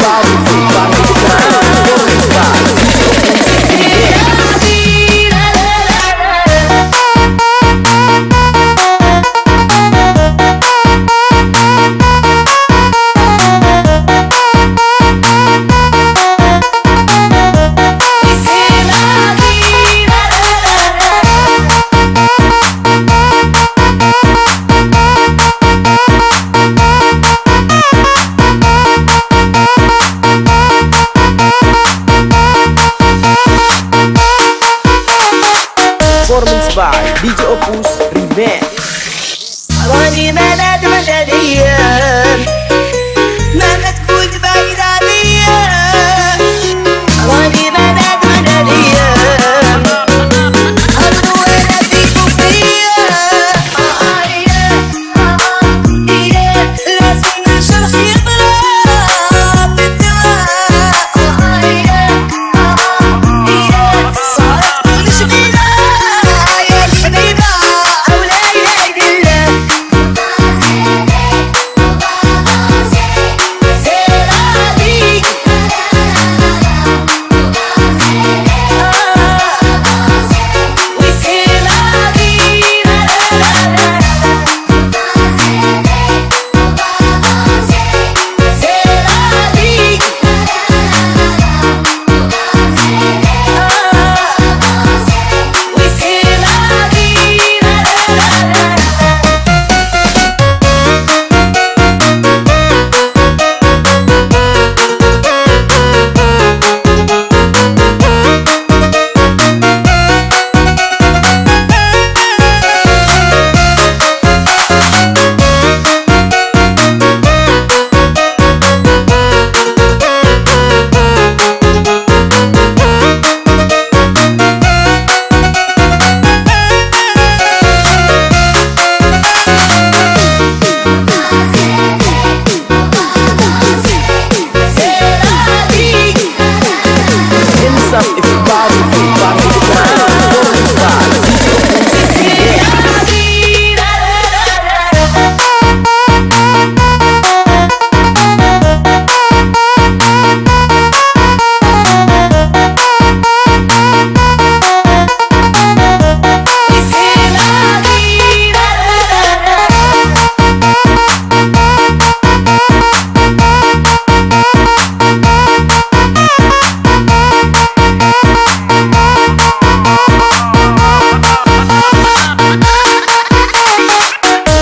body, free body. DJ Opus Remix